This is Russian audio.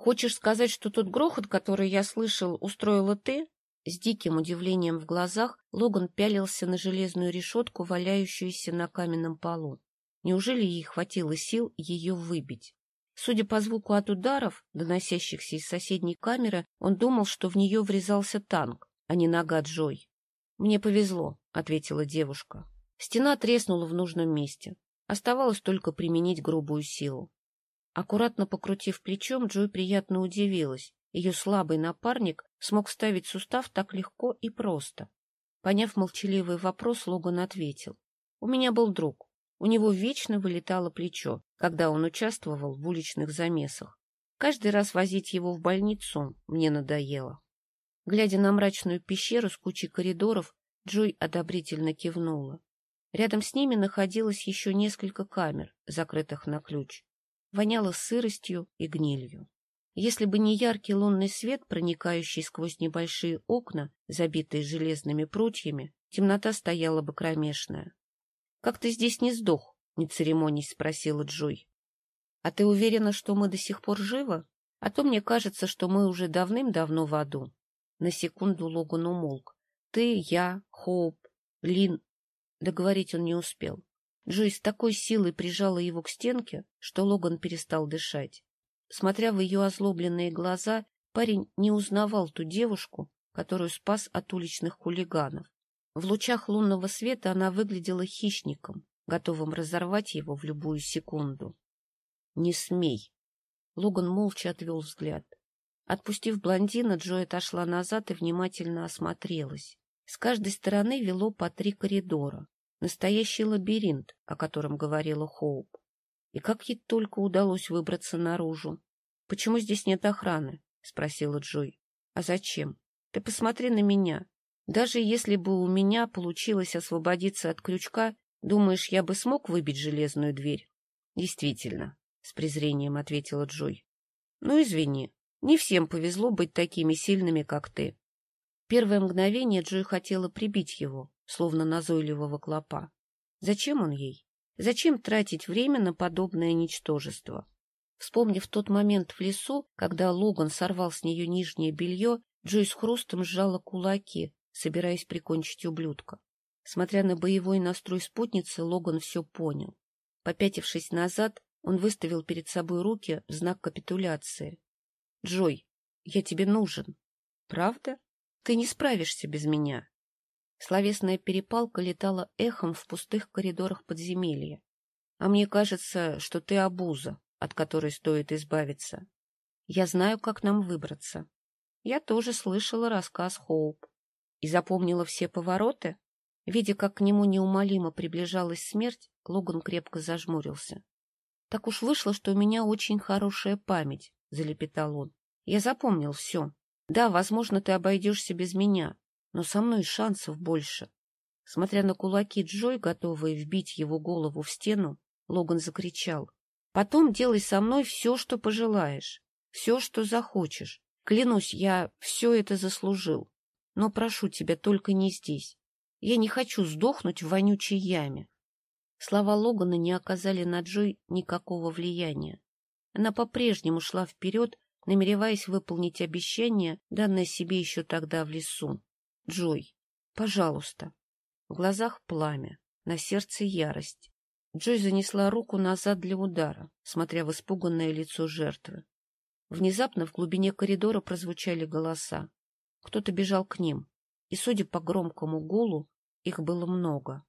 Хочешь сказать, что тот грохот, который я слышал, устроила ты? С диким удивлением в глазах Логан пялился на железную решетку, валяющуюся на каменном полу. Неужели ей хватило сил ее выбить? Судя по звуку от ударов, доносящихся из соседней камеры, он думал, что в нее врезался танк, а не нога Джой. — Мне повезло, — ответила девушка. Стена треснула в нужном месте. Оставалось только применить грубую силу. Аккуратно покрутив плечом, Джой приятно удивилась. Ее слабый напарник смог ставить сустав так легко и просто. Поняв молчаливый вопрос, Логан ответил. — У меня был друг. У него вечно вылетало плечо, когда он участвовал в уличных замесах. Каждый раз возить его в больницу мне надоело. Глядя на мрачную пещеру с кучей коридоров, Джой одобрительно кивнула. Рядом с ними находилось еще несколько камер, закрытых на ключ воняло сыростью и гнилью. Если бы не яркий лунный свет, проникающий сквозь небольшие окна, забитые железными прутьями, темнота стояла бы кромешная. — Как ты здесь не сдох? — не церемонясь спросила Джой. — А ты уверена, что мы до сих пор живы? А то мне кажется, что мы уже давным-давно в аду. На секунду Логан умолк. Ты, я, Хоуп, Лин... Договорить он не успел. Джой с такой силой прижала его к стенке, что Логан перестал дышать. Смотря в ее озлобленные глаза, парень не узнавал ту девушку, которую спас от уличных хулиганов. В лучах лунного света она выглядела хищником, готовым разорвать его в любую секунду. — Не смей! Логан молча отвел взгляд. Отпустив блондина, Джой отошла назад и внимательно осмотрелась. С каждой стороны вело по три коридора. Настоящий лабиринт, о котором говорила Хоуп. И как ей только удалось выбраться наружу. — Почему здесь нет охраны? — спросила Джой. — А зачем? Ты посмотри на меня. Даже если бы у меня получилось освободиться от крючка, думаешь, я бы смог выбить железную дверь? — Действительно, — с презрением ответила Джой. — Ну, извини, не всем повезло быть такими сильными, как ты. Первое мгновение Джой хотела прибить его, словно назойливого клопа. Зачем он ей? Зачем тратить время на подобное ничтожество? Вспомнив тот момент в лесу, когда Логан сорвал с нее нижнее белье, Джой с хрустом сжала кулаки, собираясь прикончить ублюдка. Смотря на боевой настрой спутницы, Логан все понял. Попятившись назад, он выставил перед собой руки в знак капитуляции. — Джой, я тебе нужен. — Правда? Ты не справишься без меня. Словесная перепалка летала эхом в пустых коридорах подземелья. А мне кажется, что ты обуза, от которой стоит избавиться. Я знаю, как нам выбраться. Я тоже слышала рассказ Хоуп и запомнила все повороты. Видя, как к нему неумолимо приближалась смерть, Логан крепко зажмурился. — Так уж вышло, что у меня очень хорошая память, — залепетал он. — Я запомнил все. Да, возможно, ты обойдешься без меня, но со мной шансов больше. Смотря на кулаки Джой, готовые вбить его голову в стену, Логан закричал. — Потом делай со мной все, что пожелаешь, все, что захочешь. Клянусь, я все это заслужил. Но прошу тебя, только не здесь. Я не хочу сдохнуть в вонючей яме. Слова Логана не оказали на Джой никакого влияния. Она по-прежнему шла вперед, намереваясь выполнить обещание, данное себе еще тогда в лесу. Джой, пожалуйста. В глазах пламя, на сердце ярость. Джой занесла руку назад для удара, смотря в испуганное лицо жертвы. Внезапно в глубине коридора прозвучали голоса. Кто-то бежал к ним, и, судя по громкому гулу, их было много.